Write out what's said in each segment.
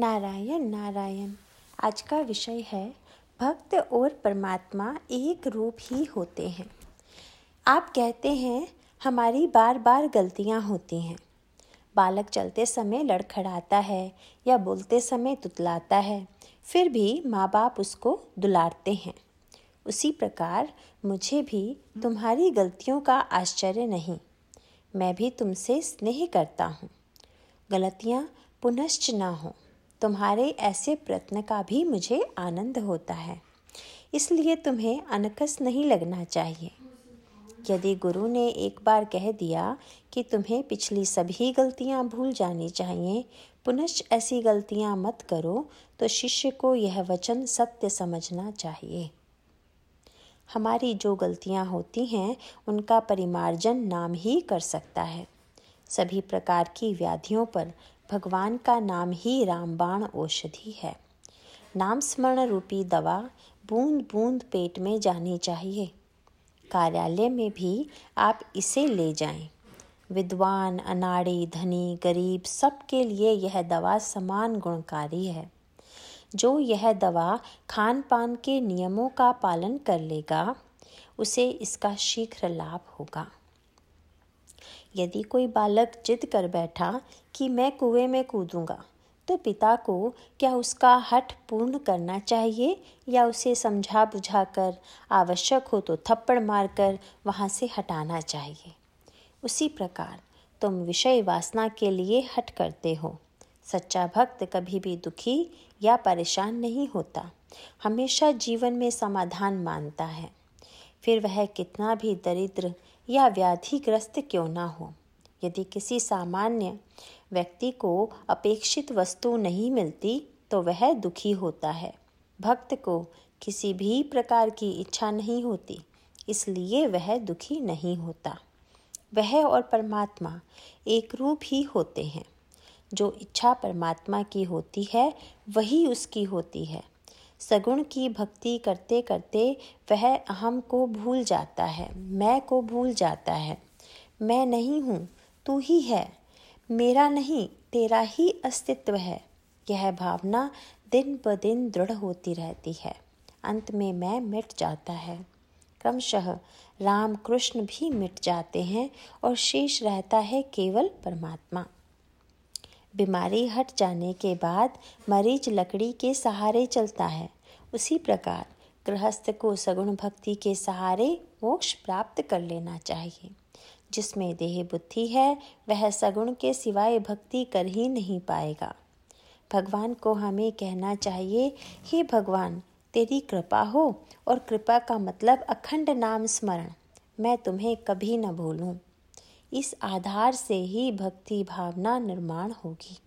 नारायण नारायण। आज का विषय है, भक्त और परमात्मा एक रूप ही होते हैं। आप कहते हैं, हमारी बार बार गलतियाँ होती हैं। बालक चलते समय लड़खड़ाता है या बोलते समय तुतलाता है, फिर भी माँ बाप उसको दुलारते हैं। उसी प्रकार, मुझे भी तुम्हारी गलतियों का आश्चर्य नहीं। मैं भी तुमसे स्नेह करता हूँ। गलतियाँ पुनश्च ना हों। तुम्हारे ऐसे प्रयत्न का भी मुझे आनंद होता है। इसलिए तुम्हें अनकस नहीं लगना चाहिए। यदि गुरु ने एक बार कह दिया कि तुम्हें पिछली सभी गलतियाँ भूल जानी चाहिए, पुनश्च ऐसी गलतियाँ मत करो तो शिष्य को यह वचन सत्य समझना चाहिए। हमारी जो गलतियाँ होती हैं, उनका परिमार्जन नाम ही कर सकता है। सभी प्रकार की व्याधियों पर भगवान का नाम ही रामबाण औषधि है। नाम स्मरण रूपी दवा बूंद बूंद पेट में जानी चाहिए। कार्यालय में भी आप इसे ले जाएँ। विद्वान, अनाड़ी, धनी, गरीब सबके लिए यह दवा समान गुणकारी है। जो यह दवा खान पान के नियमों का पालन कर लेगा, उसे इसका शीघ्र लाभ होगा। यदि कोई बालक जिद कर बैठा कि मैं कुएँ में कूदूँगा तो पिता को क्या उसका हठ पूर्ण करना चाहिए या उसे समझा बुझाकर आवश्यक हो तो थप्पड़ मारकर वहाँ से हटाना चाहिए? उसी प्रकार तुम विषय वासना के लिए हट करते हो। सच्चा भक्त कभी भी दुखी या परेशान नहीं होता, हमेशा जीवन में समाधान मानता है। फिर वह कितना भी दरिद्र या व्याधिग्रस्त क्यों ना हो? यदि किसी सामान्य व्यक्ति को अपेक्षित वस्तु नहीं मिलती तो वह दुखी होता है। भक्त को किसी भी प्रकार की इच्छा नहीं होती, इसलिए वह दुखी नहीं होता। वह और परमात्मा एक रूप ही होते हैं। जो इच्छा परमात्मा की होती है, वही उसकी होती है। सगुण की भक्ति करते करते वह अहम को भूल जाता है, मैं को भूल जाता है। मैं नहीं हूँ, तू ही है। मेरा नहीं, तेरा ही अस्तित्व है। यह भावना दिन ब दिन दृढ़ होती रहती है। अंत में मैं मिट जाता है। क्रमशः राम कृष्ण भी मिट जाते हैं और शेष रहता है केवल परमात्मा। बीमारी हट जाने के बाद मरीज़ लकड़ी के सहारे चलता है। उसी प्रकार गृहस्थ को सगुण भक्ति के सहारे मोक्ष प्राप्त कर लेना चाहिए। जिसमें देह बुद्धि है, वह सगुण के सिवाय भक्ति कर ही नहीं पाएगा। भगवान को हमें कहना चाहिए, हे भगवान, तेरी कृपा हो और कृपा का मतलब अखंड नाम स्मरण। मैं तुम्हें कभी न भूलूं। इस आधार से ही भक्ति भावना निर्माण होगी।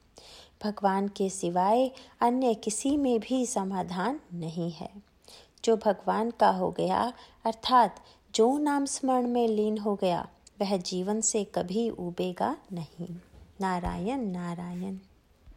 भगवान के सिवाय अन्य किसी में भी समाधान नहीं है। जो भगवान का हो गया, अर्थात जो नाम स्मरण में लीन हो गया, वह जीवन से कभी उबेगा नहीं। नारायण नारायण।